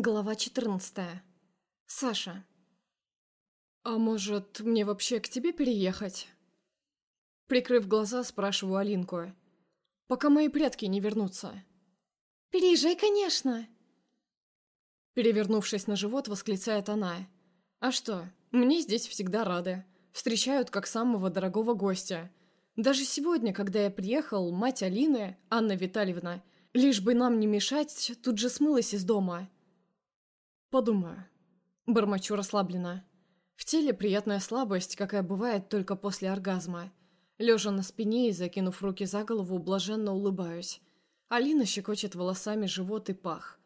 Глава 14. Саша. «А может, мне вообще к тебе переехать?» Прикрыв глаза, спрашиваю Алинку. «Пока мои предки не вернутся». «Переезжай, конечно!» Перевернувшись на живот, восклицает она. «А что, мне здесь всегда рады. Встречают как самого дорогого гостя. Даже сегодня, когда я приехал, мать Алины, Анна Витальевна, лишь бы нам не мешать, тут же смылась из дома». «Подумаю». Бормочу расслабленно. В теле приятная слабость, какая бывает только после оргазма. Лежа на спине и закинув руки за голову, блаженно улыбаюсь. Алина щекочет волосами живот и пах.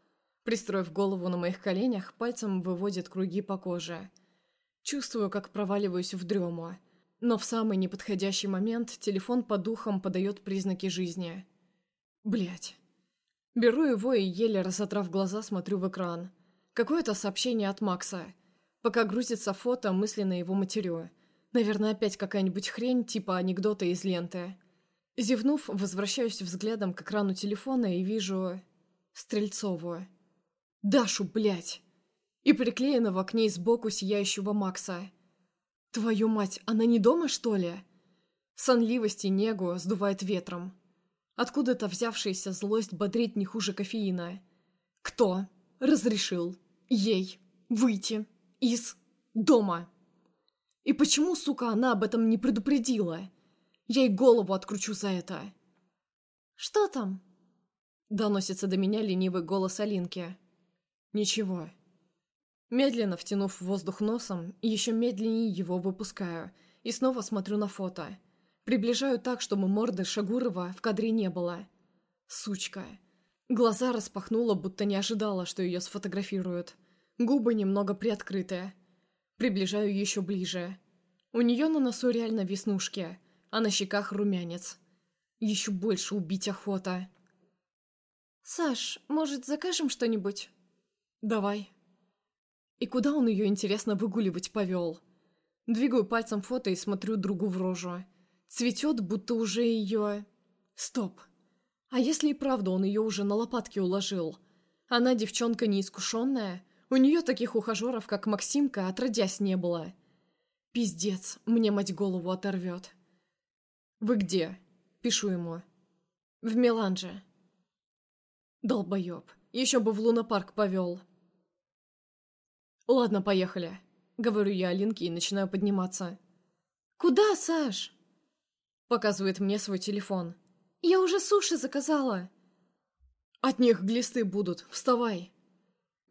Пристроив голову на моих коленях, пальцем выводит круги по коже. Чувствую, как проваливаюсь в дрему. Но в самый неподходящий момент телефон по духам подает признаки жизни. Блять. Беру его и, еле разотрав глаза, смотрю в экран – Какое-то сообщение от Макса. Пока грузится фото, мысленно его матерю. Наверное, опять какая-нибудь хрень, типа анекдота из ленты. Зевнув, возвращаюсь взглядом к экрану телефона и вижу... Стрельцову. Дашу, блядь! И приклеенного к ней сбоку сияющего Макса. Твою мать, она не дома, что ли? Сонливость и негу сдувает ветром. Откуда-то взявшаяся злость бодрит не хуже кофеина. Кто разрешил ей выйти из дома. И почему, сука, она об этом не предупредила? Я ей голову откручу за это. «Что там?» Доносится до меня ленивый голос Алинки. «Ничего». Медленно втянув воздух носом, еще медленнее его выпускаю и снова смотрю на фото. Приближаю так, чтобы морды Шагурова в кадре не было. Сучка. Глаза распахнула, будто не ожидала, что ее сфотографируют. Губы немного приоткрытые. Приближаю еще ближе. У нее на носу реально веснушки, а на щеках румянец. Еще больше убить охота. «Саш, может, закажем что-нибудь?» «Давай». И куда он ее, интересно, выгуливать повел? Двигаю пальцем фото и смотрю другу в рожу. Цветет, будто уже ее... Стоп. А если и правда он ее уже на лопатки уложил? Она девчонка неискушенная, у нее таких ухажеров, как Максимка, отродясь не было. Пиздец, мне мать голову оторвет. «Вы где?» – пишу ему. «В Меланже». Долбоеб, еще бы в лунопарк повел. «Ладно, поехали», — говорю я Алинке и начинаю подниматься. «Куда, Саш?» Показывает мне свой телефон. «Я уже суши заказала!» «От них глисты будут, вставай!»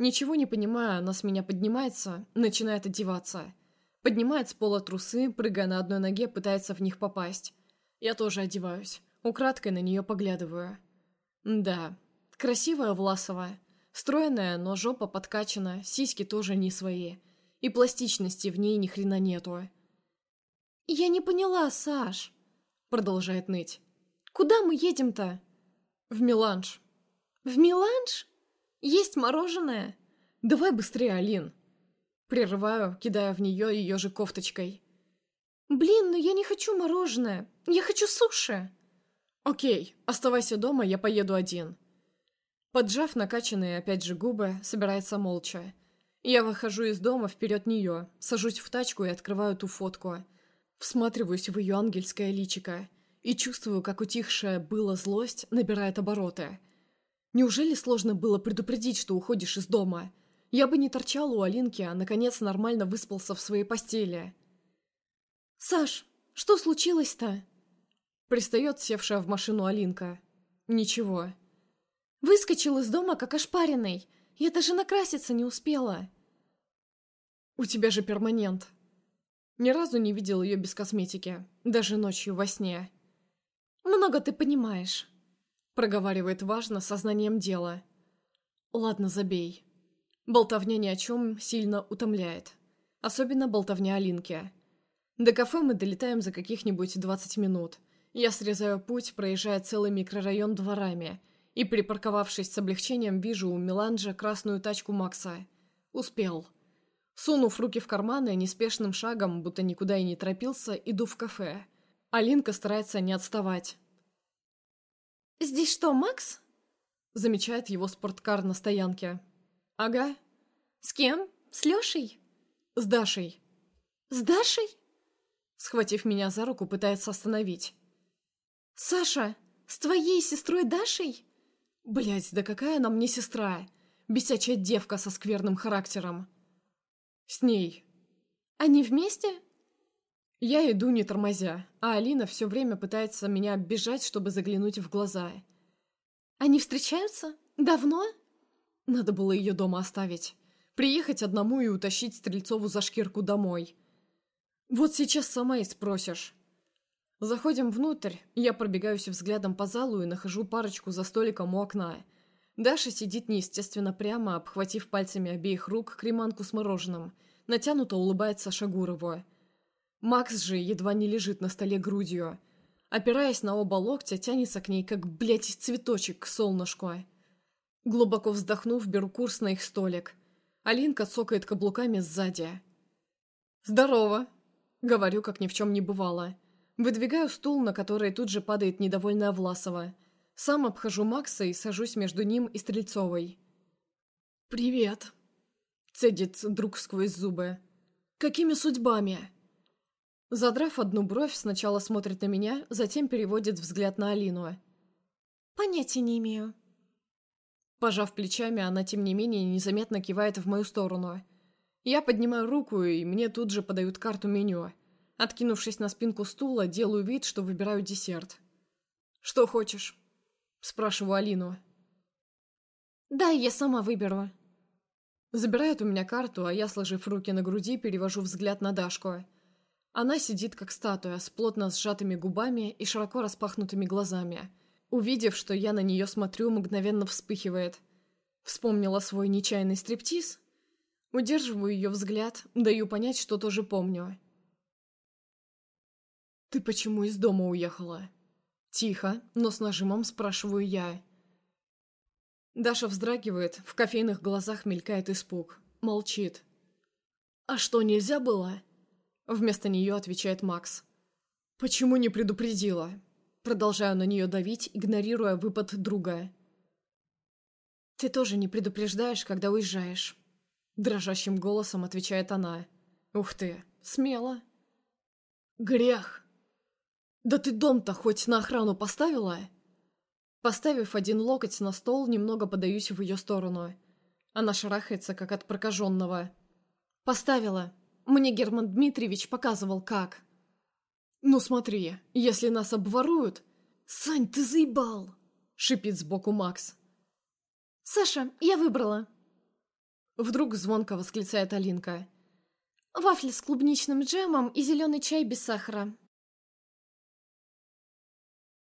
Ничего не понимая, она с меня поднимается, начинает одеваться. Поднимает с пола трусы, прыгая на одной ноге, пытается в них попасть. Я тоже одеваюсь, украдкой на нее поглядываю. Да, красивая Власова. Стройная, но жопа подкачана, сиськи тоже не свои. И пластичности в ней ни хрена нету. «Я не поняла, Саш», — продолжает ныть. Куда мы едем-то?» «В Миланж». «В Миланж? Есть мороженое?» «Давай быстрее, Алин». Прерываю, кидая в нее ее же кофточкой. «Блин, ну я не хочу мороженое. Я хочу суши». «Окей, оставайся дома, я поеду один». Поджав накачанные опять же губы, собирается молча. Я выхожу из дома вперед нее, сажусь в тачку и открываю ту фотку. Всматриваюсь в ее ангельское личико и чувствую, как утихшая была злость набирает обороты. Неужели сложно было предупредить, что уходишь из дома? Я бы не торчал у Алинки, а наконец нормально выспался в своей постели. «Саш, что случилось-то?» Пристает севшая в машину Алинка. «Ничего». «Выскочил из дома, как ошпаренный. Я даже накраситься не успела». «У тебя же перманент». Ни разу не видел ее без косметики, даже ночью во сне. «Много ты понимаешь», — проговаривает важно сознанием дела. «Ладно, забей». Болтовня ни о чем сильно утомляет. Особенно болтовня Алинки. До кафе мы долетаем за каких-нибудь 20 минут. Я срезаю путь, проезжая целый микрорайон дворами, и, припарковавшись с облегчением, вижу у Меланжа красную тачку Макса. Успел. Сунув руки в карманы, неспешным шагом, будто никуда и не торопился, иду в кафе. Алинка старается не отставать. «Здесь что, Макс?» Замечает его спорткар на стоянке. «Ага». «С кем? С Лешей?» «С Дашей». «С Дашей?» Схватив меня за руку, пытается остановить. «Саша, с твоей сестрой Дашей?» Блять, да какая она мне сестра? Бесячая девка со скверным характером. С ней. Они вместе? Я иду не тормозя, а Алина все время пытается меня оббежать, чтобы заглянуть в глаза. Они встречаются? Давно? Надо было ее дома оставить. Приехать одному и утащить Стрельцову за шкирку домой. Вот сейчас сама и спросишь. Заходим внутрь, я пробегаюсь взглядом по залу и нахожу парочку за столиком у окна. Даша сидит неестественно прямо, обхватив пальцами обеих рук креманку с мороженым. Натянуто улыбается Шагурову. Макс же едва не лежит на столе грудью. Опираясь на оба локтя, тянется к ней, как, блядь, цветочек к солнышку. Глубоко вздохнув, беру курс на их столик. Алинка цокает каблуками сзади. «Здорово!» — говорю, как ни в чем не бывало. Выдвигаю стул, на который тут же падает недовольная Власова. Сам обхожу Макса и сажусь между ним и Стрельцовой. «Привет!» — цедит друг сквозь зубы. «Какими судьбами?» Задрав одну бровь, сначала смотрит на меня, затем переводит взгляд на Алину. «Понятия не имею». Пожав плечами, она, тем не менее, незаметно кивает в мою сторону. Я поднимаю руку, и мне тут же подают карту меню. Откинувшись на спинку стула, делаю вид, что выбираю десерт. «Что хочешь?» Спрашиваю Алину. «Да, я сама выберу». Забирает у меня карту, а я, сложив руки на груди, перевожу взгляд на Дашку. Она сидит как статуя, с плотно сжатыми губами и широко распахнутыми глазами. Увидев, что я на нее смотрю, мгновенно вспыхивает. Вспомнила свой нечаянный стриптиз? Удерживаю ее взгляд, даю понять, что тоже помню. «Ты почему из дома уехала?» Тихо, но с нажимом спрашиваю я. Даша вздрагивает, в кофейных глазах мелькает испуг. Молчит. «А что, нельзя было?» Вместо нее отвечает Макс. «Почему не предупредила?» Продолжаю на нее давить, игнорируя выпад друга. «Ты тоже не предупреждаешь, когда уезжаешь?» Дрожащим голосом отвечает она. «Ух ты, смело!» «Грех!» «Да ты дом-то хоть на охрану поставила?» Поставив один локоть на стол, немного подаюсь в ее сторону. Она шарахается, как от прокаженного. «Поставила. Мне Герман Дмитриевич показывал, как». «Ну смотри, если нас обворуют...» «Сань, ты заебал!» — шипит сбоку Макс. «Саша, я выбрала!» Вдруг звонко восклицает Алинка. «Вафли с клубничным джемом и зеленый чай без сахара.